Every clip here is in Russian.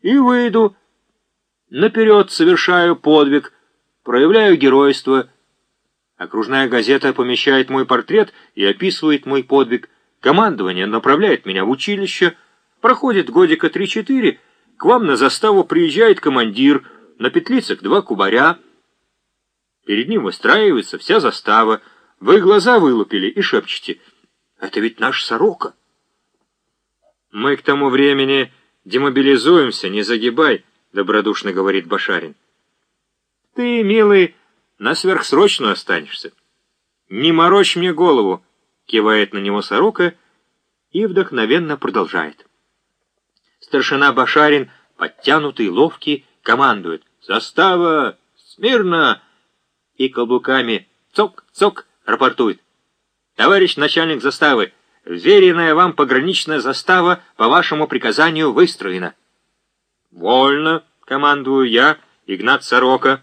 И выйду. Наперед совершаю подвиг, проявляю геройство. Окружная газета помещает мой портрет и описывает мой подвиг. Командование направляет меня в училище. Проходит годика три-четыре. К вам на заставу приезжает командир, на петлицах два кубаря. Перед ним выстраивается вся застава. Вы глаза вылупили и шепчете. Это ведь наш сорока. Мы к тому времени демобилизуемся, не загибай, добродушно говорит Башарин. Ты, милый, на сверхсрочную останешься. Не морочь мне голову, кивает на него сорока и вдохновенно продолжает. Старшина Башарин, подтянутый, ловкий, командует. «Застава! Смирно!» И каблуками «цок-цок» рапортует. «Товарищ начальник заставы, веренная вам пограничная застава по вашему приказанию выстроена». «Вольно!» — командую я, Игнат Сорока.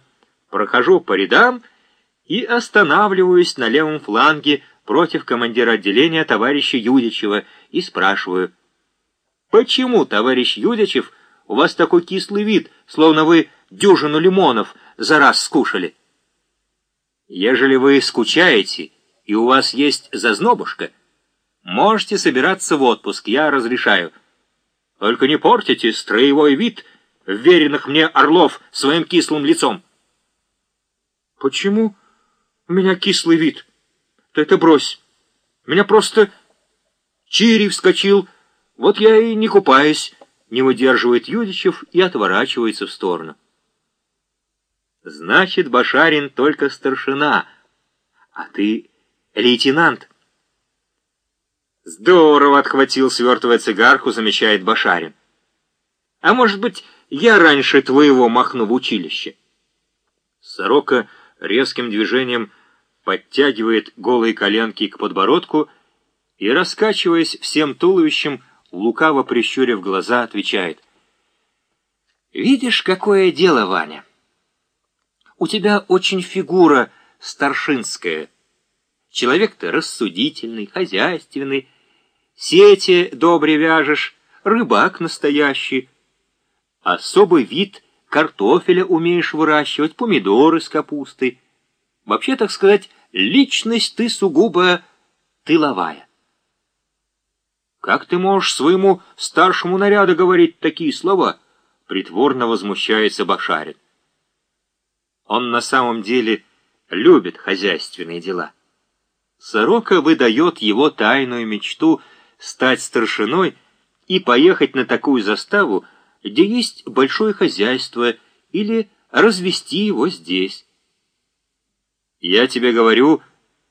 Прохожу по рядам и останавливаюсь на левом фланге против командира отделения товарища Юдичева и спрашиваю — Почему, товарищ Юдичев, у вас такой кислый вид, словно вы дюжину лимонов за раз скушали? Ежели вы скучаете, и у вас есть зазнобушка, можете собираться в отпуск, я разрешаю. Только не портите строевой вид веренных мне орлов своим кислым лицом. Почему у меня кислый вид? Ты это брось. Меня просто чири вскочил, вот я и не купаюсь, не выдерживает Юдичев и отворачивается в сторону. Значит, Башарин только старшина, а ты лейтенант. Здорово отхватил, свертывая цигарку, замечает Башарин. А может быть, я раньше твоего махну в училище? Сорока резким движением подтягивает голые коленки к подбородку и, раскачиваясь всем туловищем, лукаво прищурив глаза, отвечает. «Видишь, какое дело, Ваня? У тебя очень фигура старшинская. Человек ты рассудительный, хозяйственный, сети добре вяжешь, рыбак настоящий. Особый вид картофеля умеешь выращивать, помидоры с капустой. Вообще, так сказать, личность ты сугубо тыловая. «Как ты можешь своему старшему наряду говорить такие слова?» Притворно возмущается Башарин. Он на самом деле любит хозяйственные дела. Сорока выдает его тайную мечту стать старшиной и поехать на такую заставу, где есть большое хозяйство, или развести его здесь. Я тебе говорю,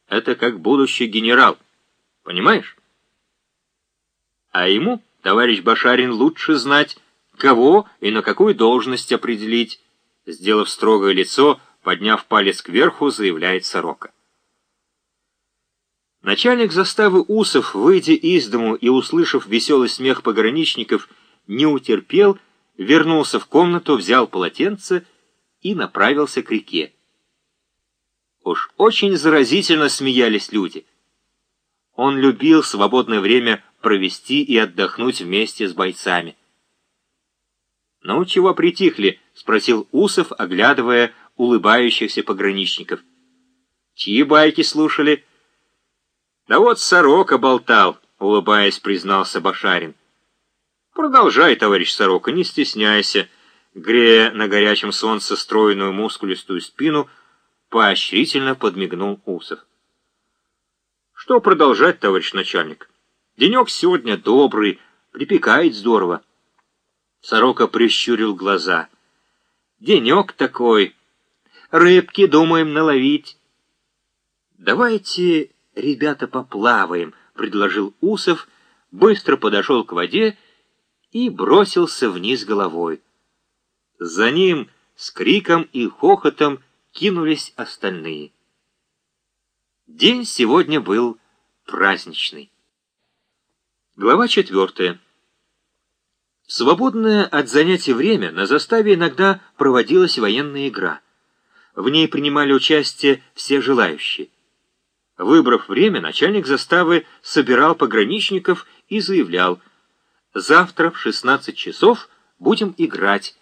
это как будущий генерал. Понимаешь? А ему, товарищ Башарин, лучше знать, кого и на какую должность определить. Сделав строгое лицо, подняв палец кверху, заявляет Сорока. Начальник заставы Усов, выйдя из дому и услышав веселый смех пограничников, не утерпел, вернулся в комнату, взял полотенце и направился к реке. Уж очень заразительно смеялись люди. Он любил свободное время провести и отдохнуть вместе с бойцами. «Ну, чего притихли?» — спросил Усов, оглядывая улыбающихся пограничников. «Чьи байки слушали?» «Да вот сорока болтал», — улыбаясь, признался Башарин. «Продолжай, товарищ сорока, не стесняйся», грея на горячем солнце стройную мускулистую спину, поощрительно подмигнул Усов. «Что продолжать, товарищ начальник?» Денек сегодня добрый, припекает здорово. Сорока прищурил глаза. Денек такой. Рыбки думаем наловить. Давайте, ребята, поплаваем, предложил Усов, быстро подошел к воде и бросился вниз головой. За ним с криком и хохотом кинулись остальные. День сегодня был праздничный. Глава четвертая. Свободное от занятий время на заставе иногда проводилась военная игра. В ней принимали участие все желающие. Выбрав время, начальник заставы собирал пограничников и заявлял, «Завтра в 16 часов Будем играть.